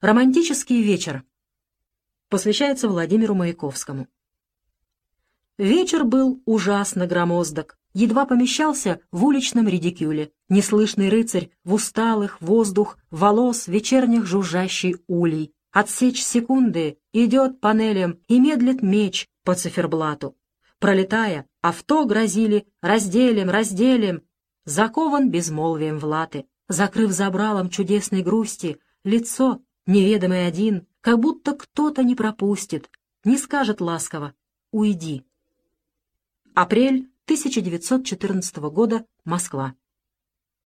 Романтический вечер. Посвящается Владимиру Маяковскому. Вечер был ужасно громоздок, едва помещался в уличном редикюле. Неслышный рыцарь в усталых воздух, волос вечерних жужжащий улей. Отсечь секунды идет панелем и медлит меч по циферблату. Пролетая, авто грозили разделим, разделим. Закован безмолвием в латы, закрыв забралом чудесной грусти, лицо неведомый один, как будто кто-то не пропустит, не скажет ласково «Уйди». Апрель 1914 года, Москва.